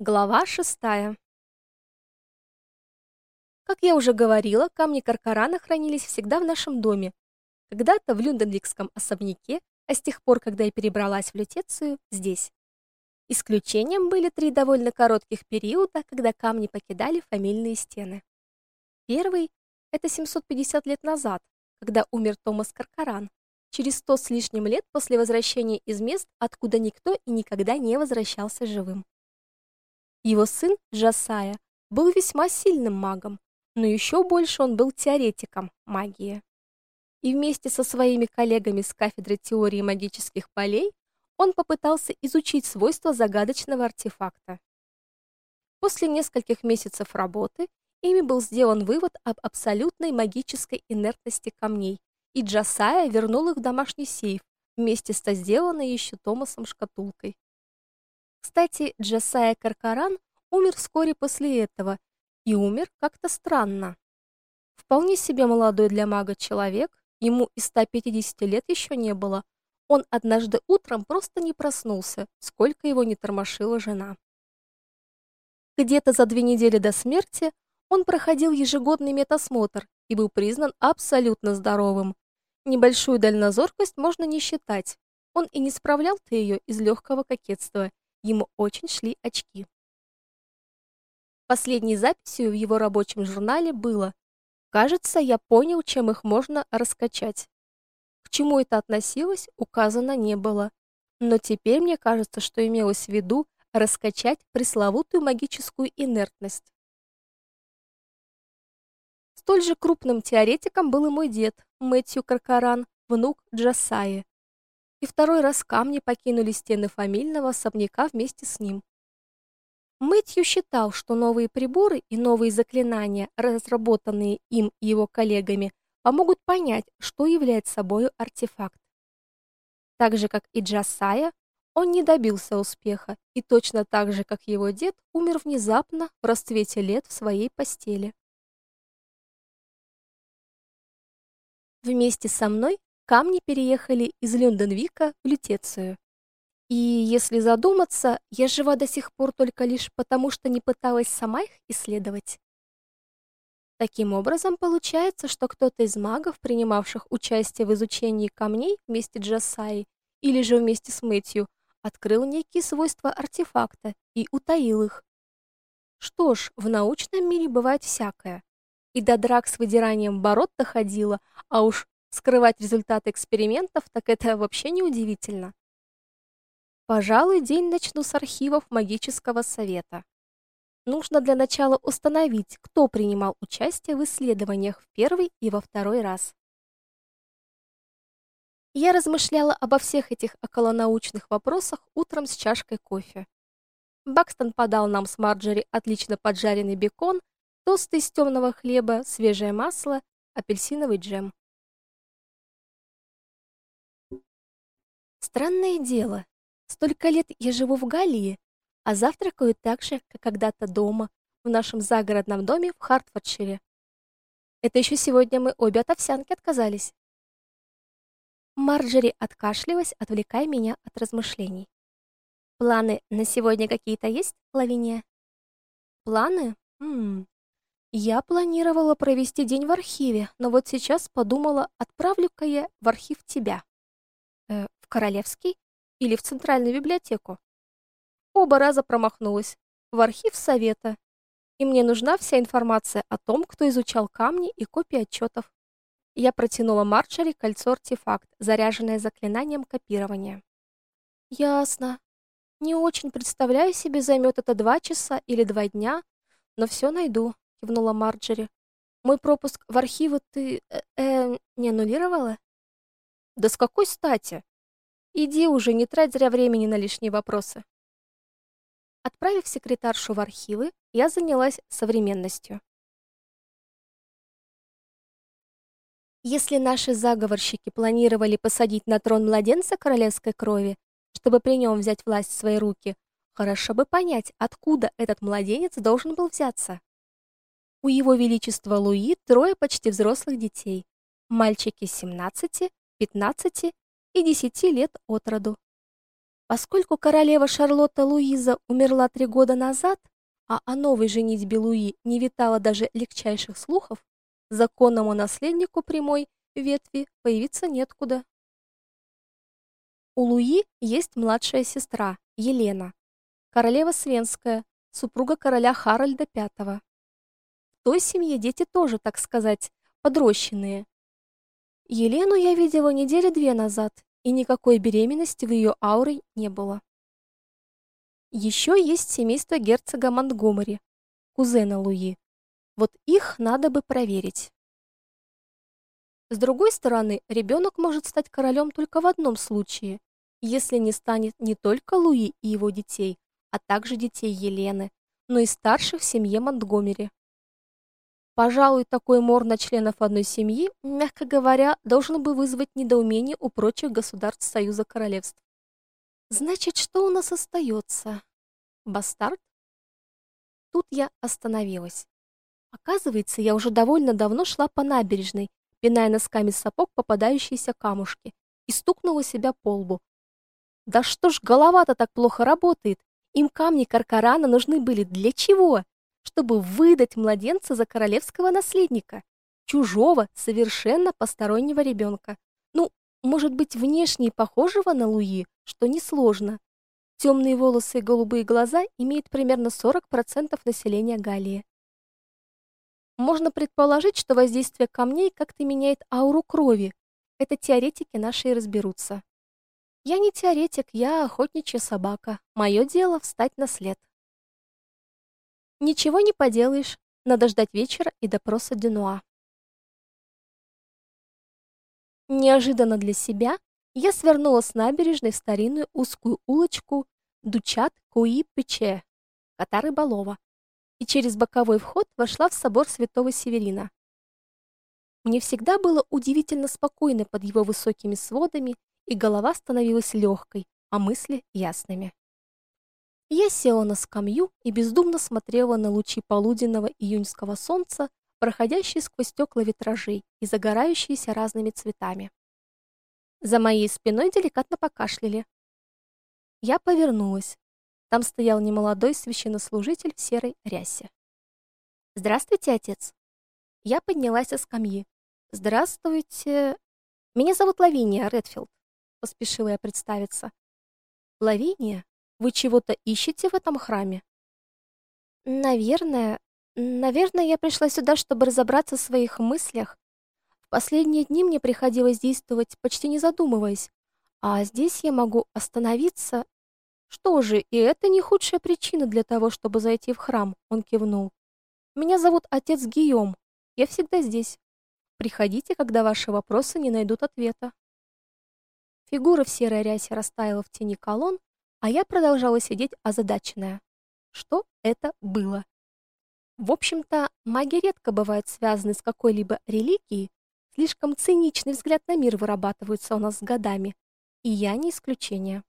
Глава шестая. Как я уже говорила, камни Каркарана хранились всегда в нашем доме. Когда-то в Люнденвикском особняке, а с тех пор, когда я перебралась в Лютецию, здесь. Исключением были три довольно коротких периода, когда камни покидали фамильные стены. Первый это 750 лет назад, когда умер Томас Каркаран, через сто с лишним лет после возвращения из мест, откуда никто и никогда не возвращался живым. Его сын Джасая был весьма сильным магом, но еще больше он был теоретиком магии. И вместе со своими коллегами с кафедры теории магических полей он попытался изучить свойства загадочного артефакта. После нескольких месяцев работы ими был сделан вывод об абсолютной магической инертности камней, и Джасая вернул их в домашний сейф вместе с сделанной еще Томасом шкатулкой. Кстати, Джасая Каркаран умер вскоре после этого и умер как-то странно. Вполне себе молодой для мага человек, ему и 150 лет еще не было. Он однажды утром просто не проснулся, сколько его не тормошила жена. Где-то за две недели до смерти он проходил ежегодный медосмотр и был признан абсолютно здоровым. Небольшую дальнозоркость можно не считать. Он и не справлял-то ее из легкого кокетства Ему очень шли очки. Последней записью в его рабочем журнале было: "Кажется, я понял, чем их можно раскачать". К чему это относилось, указано не было. Но теперь мне кажется, что имелось в виду раскачать пресловутую магическую инертность. Столь же крупным теоретиком был и мой дед, Мэтью Каркаран, внук Джасаи и второй раз камни покинули стены фамильного особняка вместе с ним. Мэтью считал, что новые приборы и новые заклинания, разработанные им и его коллегами, помогут понять, что является собой артефакт. Так же как и Джасая, он не добился успеха и точно так же как его дед умер внезапно в расцвете лет в своей постели. Вместе со мной камни переехали из Люнденвика в Лютецию. И если задуматься, я жива до сих пор только лишь потому, что не пыталась сама их исследовать. Таким образом, получается, что кто-то из магов, принимавших участие в изучении камней вместе с Джасаей или же вместе с Мэтью, открыл некие свойства артефакта и утаил их. Что ж, в научном мире бывает всякое. И до драк с выдиранием бород доходило, а уж скрывать результаты экспериментов, так это вообще не удивительно. Пожалуй, день начну с архивов магического совета. Нужно для начала установить, кто принимал участие в исследованиях в первый и во второй раз. Я размышляла обо всех этих околонаучных вопросах утром с чашкой кофе. Бакстон подал нам с Марджери отлично поджаренный бекон, тосты из темного хлеба, свежее масло, апельсиновый джем. Странное дело. Столько лет я живу в Галлии, а завтракаю так же, как когда-то дома, в нашем загородном доме в Хартфордшире. Это еще сегодня мы обе от овсянки отказались. Марджери откашлялась, отвлекая меня от размышлений. Планы на сегодня какие-то есть, Лавиния? Планы? Хмм. Я планировала провести день в архиве, но вот сейчас подумала, отправлю-ка я в архив тебя. В Королевский или в Центральную библиотеку? Оба раза промахнулась. В архив совета. И мне нужна вся информация о том, кто изучал камни и копии отчетов. Я протянула Марчери кольцо-артефакт, заряженное заклинанием копирования. Ясно. Не очень представляю себе, займет это два часа или два дня, но все найду, кивнула Марджери. Мой пропуск в архивы ты э, -э не аннулировала? Да с какой стати? Иди уже, не трать зря времени на лишние вопросы. Отправив секретаршу в архивы, я занялась современностью. Если наши заговорщики планировали посадить на трон младенца королевской крови, чтобы при нем взять власть в свои руки, хорошо бы понять, откуда этот младенец должен был взяться. У его величества Луи трое почти взрослых детей. Мальчики 17, 15 и десяти лет от роду. Поскольку королева Шарлотта Луиза умерла три года назад, а о новой женитьбе Луи не витало даже легчайших слухов, законному наследнику прямой ветви появиться неоткуда. У Луи есть младшая сестра, Елена, королева Свенская, супруга короля Харальда V. В той семье дети тоже, так сказать, подрощенные. Елену я видела недели две назад, и никакой беременности в ее ауре не было. Еще есть семейство герцога Монтгомери, кузена Луи. Вот их надо бы проверить. С другой стороны, ребенок может стать королем только в одном случае, если не станет не только Луи и его детей, а также детей Елены, но и старших в семье Монтгомери. Пожалуй, такой мор на членов одной семьи, мягко говоря, должен бы вызвать недоумение у прочих государств Союза королевств. Значит, что у нас остается? Бастард? Тут я остановилась. Оказывается, я уже довольно давно шла по набережной, пиная носками сапог попадающиеся камушки, и стукнула себя по лбу. Да что ж голова-то так плохо работает? Им камни Каркарана нужны были для чего? Чтобы выдать младенца за королевского наследника, чужого, совершенно постороннего ребенка. Ну, может быть, внешне похожего на Луи, что несложно. Темные волосы и голубые глаза имеют примерно 40% населения Галлии. Можно предположить, что воздействие камней как-то меняет ауру крови. Это теоретики наши и разберутся. Я не теоретик, я охотничья собака. Мое дело встать на след. Ничего не поделаешь, надо ждать вечера и допроса Дюнуа. Неожиданно для себя я свернула с набережной в старинную узкую улочку Дучат Куи Пече, Катары Балова, и через боковой вход вошла в собор Святого Северина. Мне всегда было удивительно спокойно под его высокими сводами, и голова становилась легкой, а мысли ясными. Я села на скамью и бездумно смотрела на лучи полуденного июньского солнца, проходящие сквозь стекла витражей и загорающиеся разными цветами. За моей спиной деликатно покашляли. Я повернулась. Там стоял немолодой священнослужитель в серой рясе. «Здравствуйте, отец!» Я поднялась со скамьи. «Здравствуйте! Меня зовут Лавиния Редфилд», — поспешила я представиться. «Лавиния? Вы чего-то ищете в этом храме? Наверное, наверное, я пришла сюда, чтобы разобраться в своих мыслях. В последние дни мне приходилось действовать, почти не задумываясь, а здесь я могу остановиться. Что же, и это не худшая причина для того, чтобы зайти в храм, он кивнул. Меня зовут отец Гийом. Я всегда здесь. Приходите, когда ваши вопросы не найдут ответа. Фигура в серой рясе растаяла в тени колонн, а я продолжала сидеть озадаченная. Что это было? В общем-то, маги редко бывают связаны с какой-либо религией, слишком циничный взгляд на мир вырабатывается у нас с годами, и я не исключение.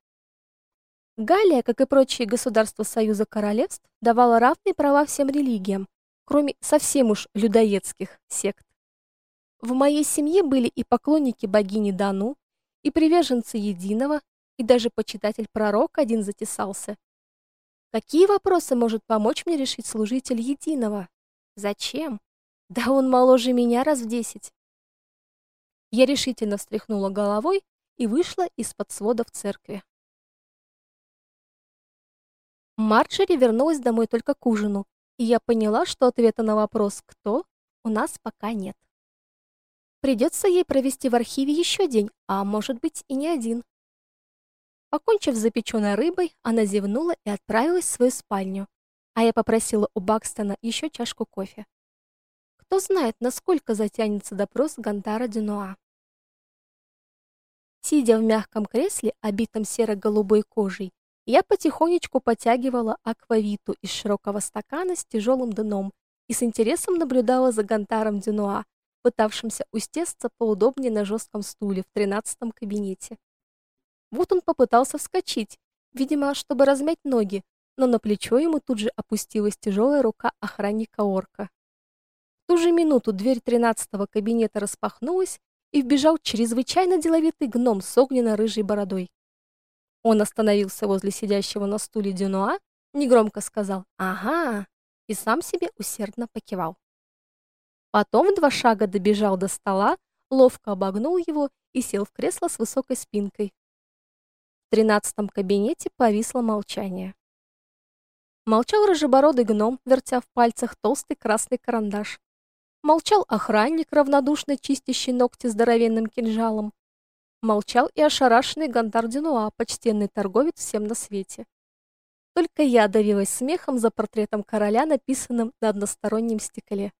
Галлия, как и прочие государства Союза королевств, давала равные права всем религиям, кроме совсем уж людоедских сект. В моей семье были и поклонники богини Дану, и приверженцы единого, и даже почитатель пророк один затесался. Какие вопросы может помочь мне решить служитель единого? Зачем? Да он моложе меня раз в десять. Я решительно встряхнула головой и вышла из-под сводов церкви. Марджери вернулась домой только к ужину, и я поняла, что ответа на вопрос «кто?» у нас пока нет. Придется ей провести в архиве еще день, а может быть и не один. Покончив с запеченной рыбой, она зевнула и отправилась в свою спальню, а я попросила у Бакстона еще чашку кофе. Кто знает, насколько затянется допрос Гантара Дюнуа. Сидя в мягком кресле, обитом серо-голубой кожей, я потихонечку потягивала аквавиту из широкого стакана с тяжелым дном и с интересом наблюдала за Гантаром Дюнуа, пытавшимся устесться поудобнее на жестком стуле в тринадцатом кабинете. Вот он попытался вскочить, видимо, чтобы размять ноги, но на плечо ему тут же опустилась тяжелая рука охранника-орка. В ту же минуту дверь тринадцатого кабинета распахнулась, и вбежал чрезвычайно деловитый гном с огненно-рыжей бородой. Он остановился возле сидящего на стуле Дюнуа, негромко сказал «Ага» и сам себе усердно покивал. Потом в два шага добежал до стола, ловко обогнул его и сел в кресло с высокой спинкой. В тринадцатом кабинете повисло молчание. Молчал рыжебородый гном, вертя в пальцах толстый красный карандаш. Молчал охранник, равнодушно чистящий ногти здоровенным кинжалом. Молчал и ошарашенный Гантар Дюнуа, почтенный торговец всем на свете. Только я давилась смехом за портретом короля, написанным на одностороннем стекле.